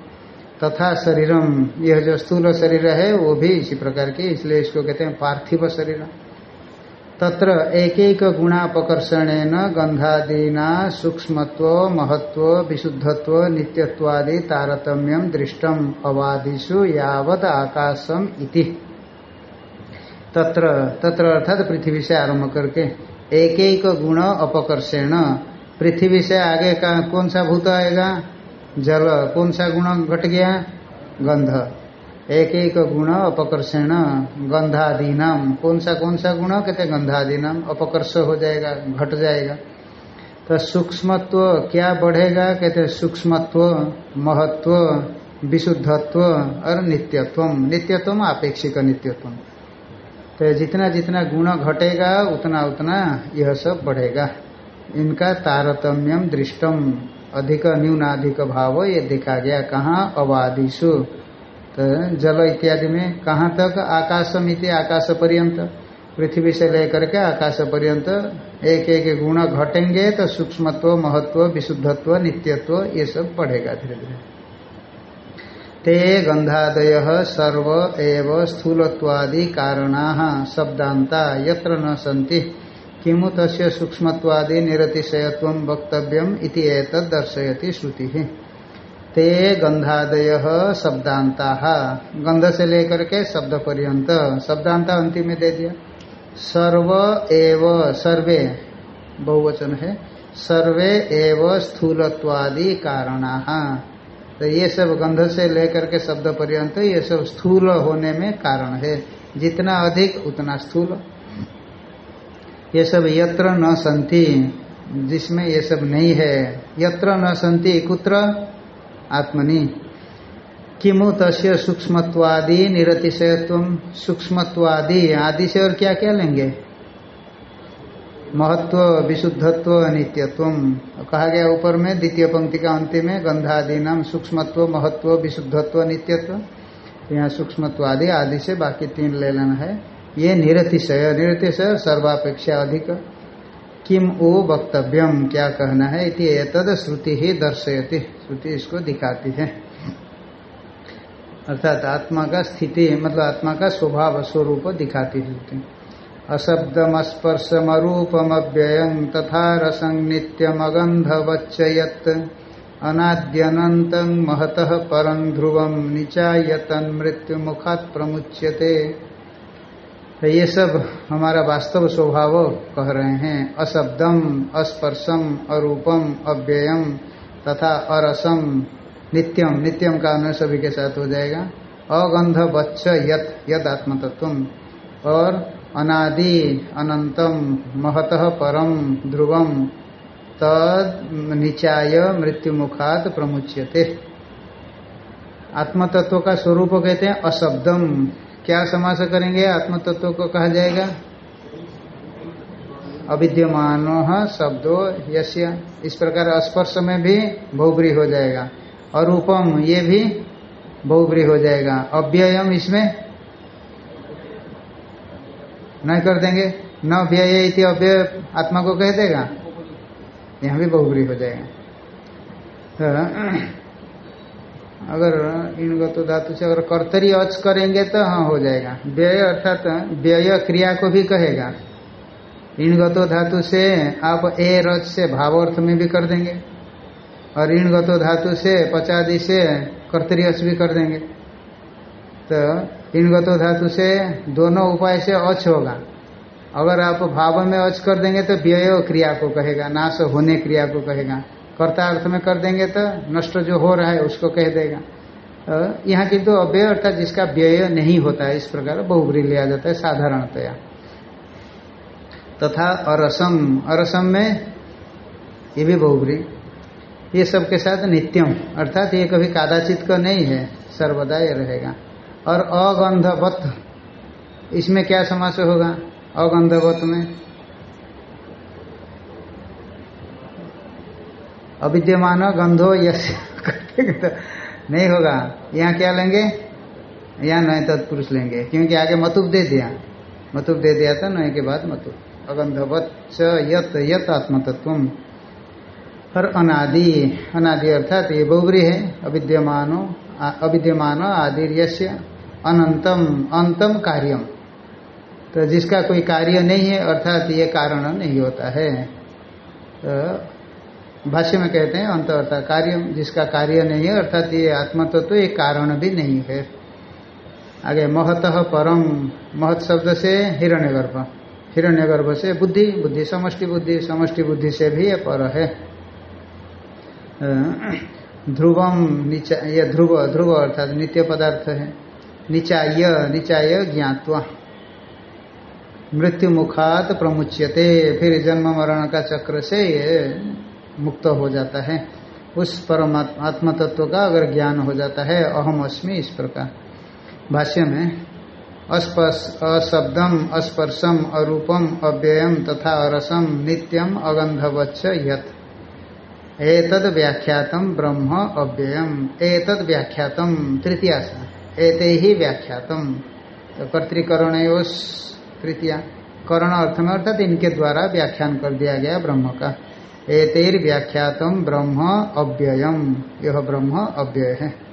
तथा शरीरम, यह जो स्थूल शरीर है, वो भी इसी प्रकार की, इसलिए इसको कहते हैं पार्थिव शरीर। तत्र एक एक गुणापकर्षण गंधादीना, सूक्ष्मत्व, महत्व, विशुद्धत्व, नित्यत्वादि तारतम्यम दृष्टम अवादिषु यावत आकाशम इति। तत्र तत्र अर्थात पृथ्वी से आरंभ करके एक एक गुण अपकर्षण। पृथ्वी से आगे का कौन सा भूत आएगा? जल कौन सा गुण घट गया? गंध। एक एक गुण अपकर्षण गंधादीनाम। कौन सा कौन सा गुण? कहते गंधादीनाम। अपकर्ष हो जाएगा, घट जाएगा। तो सूक्ष्मत्व क्या बढ़ेगा? कहते सूक्ष्मत्व, महत्व, विशुद्धत्व और नित्यत्व नित्यत्व आपेक्षिक नित्यत्व तो जितना जितना गुण घटेगा, उतना उतना यह सब बढ़ेगा। इनका तारतम्यम दृष्टम। अधिक न्यूनाधिक भाव ये देखा गया। कहाँ? अवादिशु तो जल इत्यादि में कहाँ तक? आकाशम इति आकाश पर्यंत। पृथ्वी से लेकर के आकाश पर्यंत एक एक गुण घटेंगे तो सूक्ष्मत्व, महत्व, विशुद्धत्व, नित्यत्व ये सब पढ़ेगा धीरे धीरे। ते गंधादय सर्व एव स्थूलत्वादि कारणा शब्दांता यत्र न सन्ति। किमु तस्य सूक्ष्मत्वादि निरतिशयत्व वक्तव्यम इति दर्शयति श्रुति। ते गंधादय शब्दांता गंध से लेकर के शब्द पर्यंत शब्दांता अंतिम में दे दिया। सर्व एव सर्वे, बहुवचन है, सर्वे एव स्थूलत्वादि कारण। तो ये सब गंध से लेकर के शब्द पर्यंत ये सब स्थूल होने में कारण है। जितना अधिक, उतना स्थूल। ये सब यत्र न संति जिसमें ये सब नहीं है। यत्र न संति कुत्र? आत्मनि। किमु तस्य सूक्ष्मत्वादि निरतिशयत्व? सूक्ष्मत्वादि आदि से और क्या क्या लेंगे? महत्व, विशुद्धत्व नित्यत्व कहा गया ऊपर में, द्वितीय पंक्ति का अंतिम में गंधादि नाम सूक्ष्मत्व, महत्व, विशुद्धत्व नित्यत्व यहाँ सूक्ष्मत्वादि आदि से बाकी तीन ले लेना है। ये निरतिशय निरतिशय सर्वापेक्षा अधिक। किम ओ वक्तव्यम? क्या कहना है? इति एतद श्रुति ही दर्शयति। श्रुति इसको दिखाती है। अर्थात आत्मा का स्थिति मतलब आत्मा का स्वभाव, स्वरूप दिखाती है अशब्दमस्पर्शमरूपमव्ययं तथा रसं नित्यमगन्धवच्च यत् अनाद्यनन्तं महतः परं ध्रुवं निचायतन् मृत्युमुखात् प्रमुच्यते। तो ये सब हमारा वास्तव स्वभाव कह रहे हैं। अशब्दम अस्पर्शम, अरूपम, अव्ययम तथा अरसम। नित्यम नित्यम का अन्य सभी के साथ हो जाएगा। अगंध बच्च यत यद आत्मतत्व और अनादि, अनंतम, महतः परम, ध्रुवम। तद निचाय मृत्यु मुखात प्रमुच्यते। आत्मतत्व का स्वरूप कहते हैं अशब्दम क्या समास करेंगे? आत्म तत्व को कहा जाएगा। अविद्यमान शब्दों यश्य इस प्रकार स्पर्श में भी बहुब्री हो जाएगा। और उपम ये भी बहुब्री हो जाएगा। अव्ययम इसमें नहीं कर देंगे। न व्यय इति अव्यय आत्मा को कह देगा। यहाँ भी बहुब्री हो जाएगा। तो अगर इनगत तो धातु से अगर कर्तरी अच करेंगे तो हाँ हो जाएगा। व्यय अर्थात व्यय क्रिया को भी कहेगा। इनगतो धातु से आप ए रच से भाव अर्थ में भी कर देंगे। और इनगतो धातु से पचादी से कर्तरी अच भी कर देंगे। तो इनगतो धातु से दोनों उपाय से अच होगा। अगर आप भाव में अच कर देंगे तो व्यय क्रिया को कहेगा, नाश होने क्रिया को कहेगा। कर्ता अर्थ में कर देंगे तो नष्ट जो हो रहा है उसको कह देगा। यहाँ किंतु अव्यय अर्थात जिसका व्यय नहीं होता है इस प्रकार बहुब्री लिया जाता है साधारणतया। तथा अरसम अरसम में ये भी बहुब्री ये सब के साथ नित्यम, अर्थात ये कभी कादाचित का नहीं है, सर्वदा ये रहेगा। और अगंधवत, इसमें क्या समास होगा? अगंधवत में। अविद्यमान गंधो यश नहीं होगा। यहाँ क्या लेंगे? यहाँ नए तत्पुरुष लेंगे। क्योंकि आगे मतुब दे दिया। मतुब दे दिया था नए के बाद मतुब अगंधवत यत यत आत्मतत्व और अनादि अनादि अर्थात ये बहुबरी है। अविद्यमानो अविद्यमान आदिर्यस्य अनंतम, अंतम कार्यम। तो जिसका कोई कार्य नहीं है, अर्थात ये कारण नहीं होता है। तो भाष्य में कहते हैं अंत अर्थात कार्य जिसका कार्य नहीं है, अर्थात ये आत्मतत्व तो एक कारण भी नहीं है। आगे, महतः परम, महत शब्द से हिरण्यगर्भ। हिरण्यगर्भ से बुद्धि बुद्धि समष्टि बुद्धि समष्टि बुद्धि से भी ये पर है। ध्रुवम नीचा, ये ध्रुव ध्रुव अर्थात नित्य पदार्थ है। निचाय निचाय ज्ञातवा। मृत्यु मुखात प्रमुच्यते, फिर जन्म मरण का चक्र से ये मुक्त हो जाता है। उस परमात्मा तत्व का अगर ज्ञान हो जाता है, अहम अस्मि इस प्रकार। भाष्य में अशब्दम अस्पर्शम, अरूपम, अव्ययम तथा अरसम, नित्यम, अगंधवच्च, यत। एतद व्याख्यातम ब्रह्म, अव्ययम। एतद व्याख्यातम तृतीयासा एते ही व्याख्यातम। तो कर्तिकरण तृतीया। करण अर्थ में अर्थात इनके द्वारा व्याख्यान कर दिया गया ब्रह्म का। एतेर व्याख्यातम ब्रह्म अव्ययम। यह ब्रह्म अव्यय। है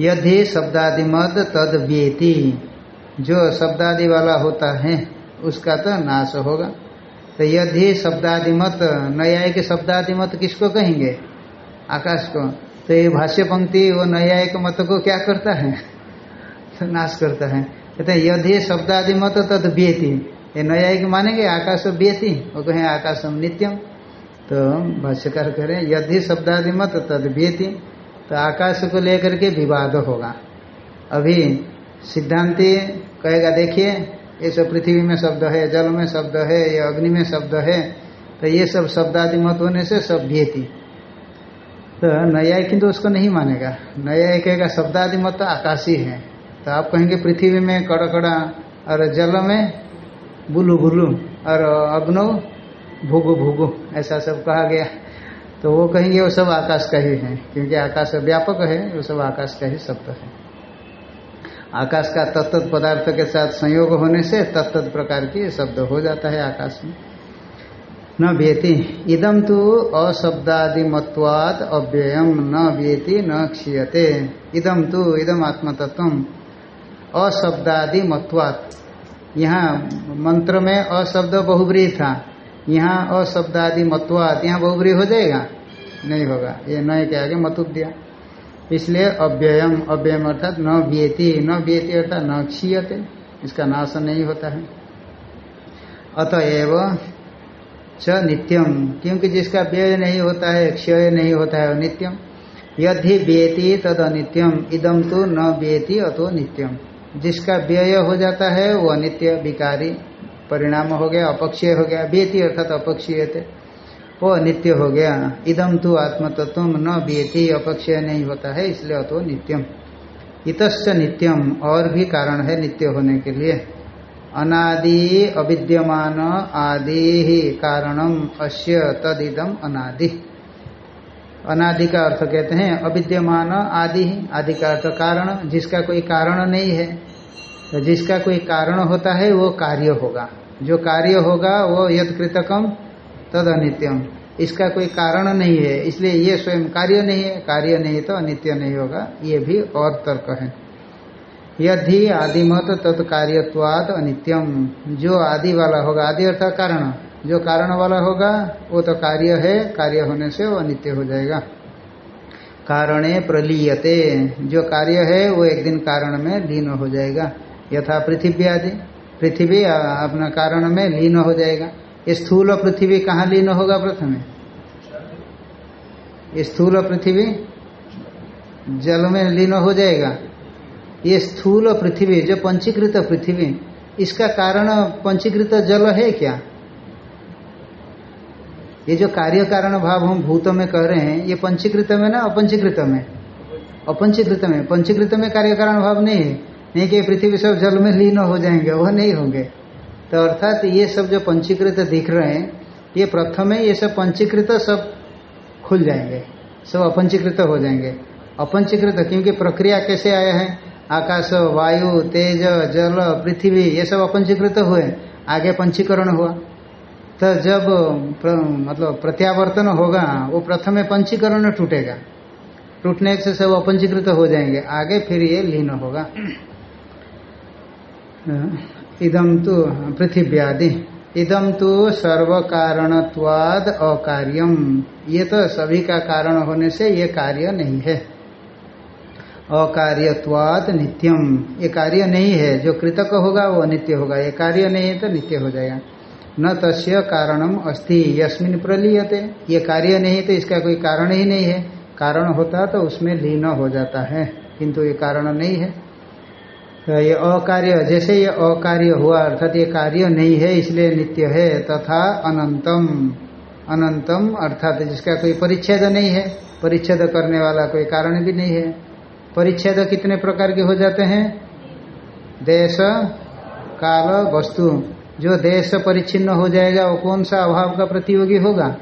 यदि शब्दादिमद तद व्येति, जो शब्दादि वाला होता है, उसका तो नाश होगा। तो यदि शब्दादिमत, न्यायिक शब्दादिमत किसको कहेंगे? आकाश को। तो ये भाष्य पंक्ति, वो न्यायिक मत को क्या करता है? तो नाश करता है। कहते हैं यदि शब्दादिमत तद व्येति ये न्यायिक मानेंगे, आकाश व्यति वो कहें आकाशम नित्यम। तो भाष्यकार कह रहे हैं, यदि शब्दादि मत, तद व्यति तो आकाश को लेकर के विवाद होगा। अभी सिद्धांति कहेगा, देखिए, ये सब पृथ्वी में शब्द है, जल में शब्द है, या अग्नि में शब्द है तो ये सब शब्दादि मत होने से सब व्यति तो नया किंतु उसको नहीं मानेगा। नया कहेगा, शब्दादि मत तो आकाशी है। तो आप कहेंगे, पृथ्वी में कड़कड़ा और जल में बुलू बुलू, और अग्नो, भूगु भूगु, ऐसा सब कहा गया। तो वो कहेंगे, वो सब आकाश का ही है, क्योंकि आकाश व्यापक है, वो सब आकाश का ही शब्द है। आकाश का तत्त पदार्थ के साथ संयोग होने से तत्त प्रकार की शब्द हो जाता है आकाश में। न व्यति इदम तो अशब्दादिमत्वाद अव्ययम न व्यति न क्षीयते। इदम तो इदम आत्मतत्व अशब्दादि मत्वात् यहाँ मंत्र में अशब्द बहुब्री था। यहाँ अशब्द आदि मतवाद यहाँ बहुब्री हो जाएगा? नहीं होगा। ये नए के आगे मतुप दिया। इसलिए अव्ययम अव्ययम अर्थात न व्यति न व्यति अर्थात न क्षीयते। इसका नाश नहीं होता है। अतएव च नित्यम, क्योंकि जिसका व्यय नहीं होता है, क्षय नहीं होता है नित्यम यदि व्यति तद अनित्यम इदम तो न व्यति अतो नित्यम। जिसका व्यय हो जाता है, वो अनित्य, विकारी, परिणाम हो गया, अपक्षीय हो गया, व्यति अर्थात अपक्षीय थे, वो अनित्य हो गया। इदम तो आत्मतत्व न व्यति, अपक्षय नहीं होता है, इसलिए अतो नित्यम इतश्च नित्यम और भी कारण है नित्य होने के लिए। अनादि अविद्यमान आदि ही कारणम अश्य तदिदम अनादि। अनादि का अर्थ कहते हैं, अविद्यमान आदि आदि का अर्थ कारण, जिसका कोई कारण नहीं है तो जिसका कोई कारण होता है, वो कार्य होगा। जो कार्य होगा, वो यद कृतकम तद अनित्यम इसका कोई कारण नहीं है, इसलिए ये स्वयं कार्य नहीं है, कार्य नहीं तो अनित्य नहीं होगा, ये भी और तर्क है। यदि आदिमत तत्कार्यवाद अनित्यम जो आदि वाला होगा, आदि अर्थात कारण। जो कारण वाला होगा, वो तो कार्य है, कार्य होने से वो अनित्य हो जाएगा। कारणे प्रलीयते, जो कार्य है, वो एक दिन कारण में लीन हो जाएगा। यथा पृथ्वी आदि, पृथ्वी अपना कारण में लीन हो जाएगा। ये स्थूल पृथ्वी कहाँ लीन होगा प्रथम? स्थूल पृथ्वी जल में लीन हो जाएगा। ये स्थूल पृथ्वी, जो पंचीकृत पृथ्वी, इसका कारण पंचीकृत जल है क्या? ये जो कार्य कारण भाव हम भूत में कह रहे हैं, ये पंचीकृत में ना, अपंचीकृत में? अपंचीकृत में। पंचीकृत में कार्य कारण भाव नहीं है। नहीं कि पृथ्वी सब जल में लीन हो जाएँगे, वह नहीं होंगे। तो अर्थात ये सब जो पंचीकृत दिख रहे हैं, ये प्रथम ये सब पंचीकृत सब खुल जाएँगे, सब अपंचीकृत हो जाएँगे। अपंचीकृत क्योंकि प्रक्रिया कैसे आया है? आकाश, वायु, तेज, जल, पृथ्वी, ये सब अपंचीकृत हुए। आगे पंचीकरण हुआ। तो जब प्र, मतलब प्रत्यावर्तन होगा वो प्रथम पंचीकरण टूटेगा। टूटने से सब अपंचीकृत हो जाएँगे। आगे फिर ये लीन होगा। इदम तो पृथिव्यादि। इदम तो सर्व कारणत्वाद अकार्यम। ये तो सभी का कारण होने से ये कार्य नहीं है। अकार्यवाद नित्यम। ये कार्य नहीं है। जो कृतक होगा वो नित्य होगा। ये कार्य नहीं है तो नित्य हो जाएगा। न तस्य कारणम अस्थि यस्मिन प्रलीयते, ये कार्य नहीं तो इसका कोई कारण ही नहीं है। कारण होता तो उसमें लीन हो जाता है, किंतु ये कारण नहीं है। तो ये अकार्य, जैसे ये अकार्य हुआ, अर्थात ये कार्य नहीं है, इसलिए नित्य है, तथा अनंतम। अनंतम, अर्थात जिसका कोई परिच्छेद नहीं है, परिच्छेद करने वाला कोई कारण भी नहीं है। परिच्छेद कितने प्रकार के हो जाते हैं? देश, काल, वस्तु। जो देश परिच्छिन्न हो जाएगा, वो कौन सा अभाव का प्रतियोगी होगा?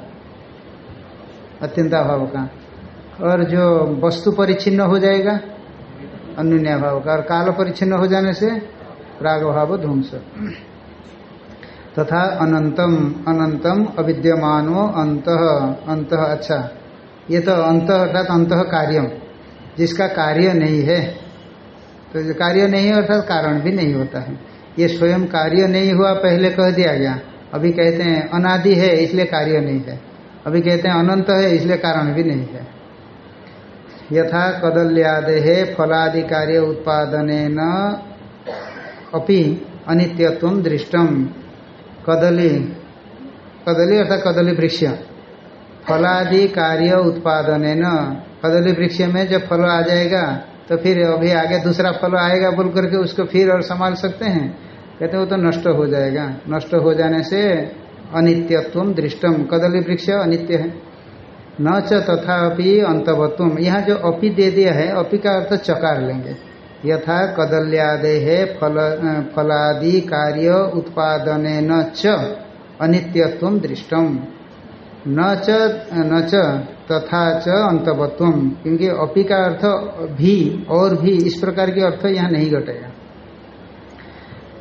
अत्यंत अभाव का। और जो वस्तु परिच्छिन्न हो जाएगा, अन्य अभाव का। और काल परिच्छिन्न हो जाने से प्राग भाव ध्वंस। तथा अनंतम अनंतम अविद्यमानो अंत अंत अच्छा। ये तो अंत अर्थात अंत कार्यम, जिसका कार्य नहीं है। तो कार्य नहीं है, अर्थात कारण भी नहीं होता है। ये स्वयं कार्य नहीं हुआ, पहले कह दिया गया। अभी कहते हैं, अनादि है, इसलिए कार्य नहीं है। अभी कहते हैं, अनंत है, इसलिए कारण भी नहीं है। यथा कदल्यादे है, फलादि कार्य उत्पादन अपि अनित्यत्व दृष्टम कदली कदली अर्थात कदली वृक्ष। फलादि कार्य उत्पादन कदली वृक्ष में जब फल आ जाएगा तो फिर अभी आगे दूसरा फल आएगा बोल करके उसको फिर और संभाल सकते हैं। कहते वो तो नष्ट हो जाएगा। नष्ट हो जाने से अनित्यत्व दृष्टम कदली वृक्ष अनित्य है। न च तथा अंतवत्व। यहाँ जो अपि दे दिया है, अपि का अर्थ चकार लेंगे। यथा कदल्यादे है फल, फलादि कार्य उत्पादन न च अनित्यत्व दृष्टम न च न च तथा च अंतवत्व। क्योंकि अपि का अर्थ भी और भी इस प्रकार के अर्थ यहाँ नहीं घटेगा।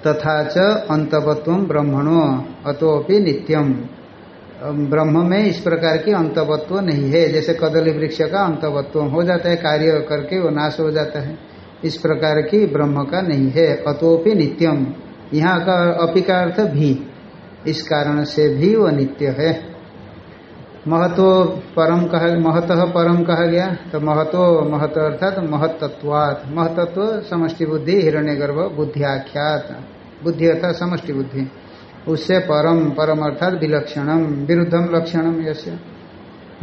तथा च अंतत्व ब्रह्मणो अतोपि नित्यम ब्रह्म में इस प्रकार की अंतवत्व नहीं है। जैसे कदली वृक्ष का अंतवत्व हो जाता है, कार्य करके वो नाश हो जाता है। इस प्रकार की ब्रह्म का नहीं है। अतोपि नित्यम यहाँ का अपी का अर्थ भी। इस कारण से भी वो नित्य है। महत्व परम कहा, महतः परम कहा गया तो महत्व महत्व अर्थात महत्त्वात्। महत्त्व समष्टि बुद्धि, हिरण्यगर्भ बुद्धियाख्यात बुद्धि अर्थात समष्टि बुद्धि। उससे परम परम अर्थात विलक्षणम विरुद्धम लक्षणम यश्य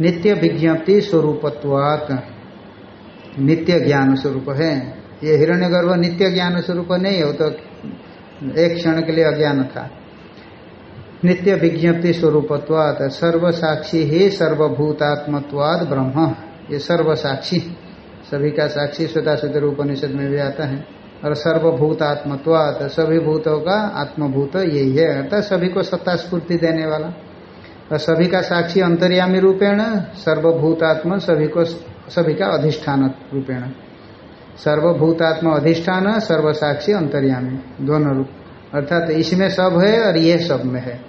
नित्य विज्ञप्ति स्वरूपत्वात्। नित्य ज्ञान स्वरूप है। ये हिरण्यगर्भ नित्य ज्ञान स्वरूप नहीं हो तो एक क्षण के लिए अज्ञान था। नित्य विज्ञप्ति स्वरूपत्वाद सर्वसाक्षी ही सर्वभूतात्मत्वाद ब्रह्म। ये सर्वसाक्षी, सभी का साक्षी स्वता सुधर उपनिषद में भी आता है। और सर्वभूतात्मत्वाद सभी भूतों का आत्मभूत यही है, अर्थात सभी को सत्ता स्फूर्ति देने वाला। और सभी का साक्षी अंतर्यामी रूपेण, सर्वभूतात्म सभी को सभी का अधिष्ठान रूपेण। सर्वभूतात्म अधिष्ठान, सर्वसाक्षी अंतर्यामी, दोनों रूप। अर्थात इसमें सब है और ये सब में है।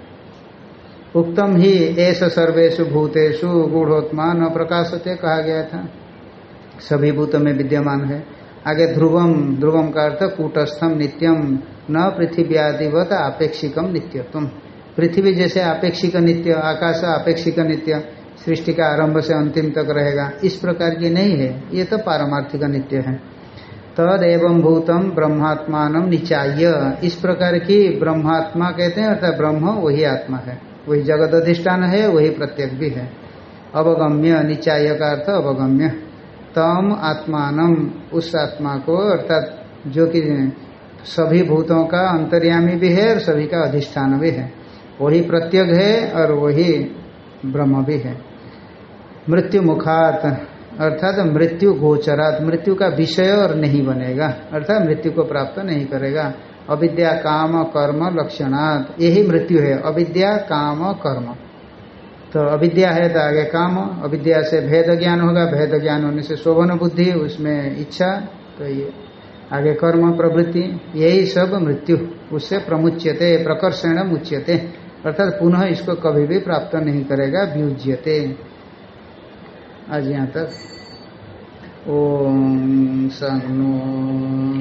उक्तम ही ऐसा सर्वेशु भूतेषु गूढ़ोत्मान प्रकाशते कहा गया था। सभी भूत में विद्यमान है। आगे ध्रुवम ध्रुवम का अर्थ कूटस्थम, नित्यम, न पृथ्वी आदिवत आपेक्षिकम नित्यत्म पृथ्वी जैसे आपेक्षिक नित्य, आकाश आपेक्षिक नित्य, सृष्टि का आरंभ से अंतिम तक रहेगा। इस प्रकार की नहीं है। ये तो पारमार्थिक नित्य है। तद एवं भूतम ब्रह्मात्मान निचाय इस प्रकार की ब्रह्मात्मा कहते हैं, अर्थात ब्रह्म, वही आत्मा है। वही जगत अधिष्ठान है, वही प्रत्येक भी है। अवगम्य निचाय का अर्थ अवगम्य। तम आत्मान, उस आत्मा को, अर्थात जो कि सभी भूतों का अंतर्यामी भी है और सभी का अधिष्ठान भी है। वही प्रत्येक है और वही ब्रह्म भी है। मृत्यु मुखात अर्थात मृत्यु गोचरात, मृत्यु का विषय और नहीं बनेगा। अर्थात मृत्यु को प्राप्त नहीं करेगा। अविद्या, काम, कर्म, लक्षणात्, यही मृत्यु है। अविद्या, काम, कर्म। तो अविद्या है तो आगे काम। अविद्या से भेद ज्ञान होगा, भेद ज्ञान होने से शोभन बुद्धि, उसमें इच्छा तो ये आगे कर्म, प्रवृत्ति, यही सब मृत्यु। उससे प्रमुच्यते, प्रकर्षण मुच्यते। अर्थात पुनः इसको कभी भी प्राप्त नहीं करेगा, व्युज्यते। आज यहाँ तक। ओम नो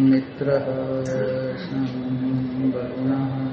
मित्र संग वरुणः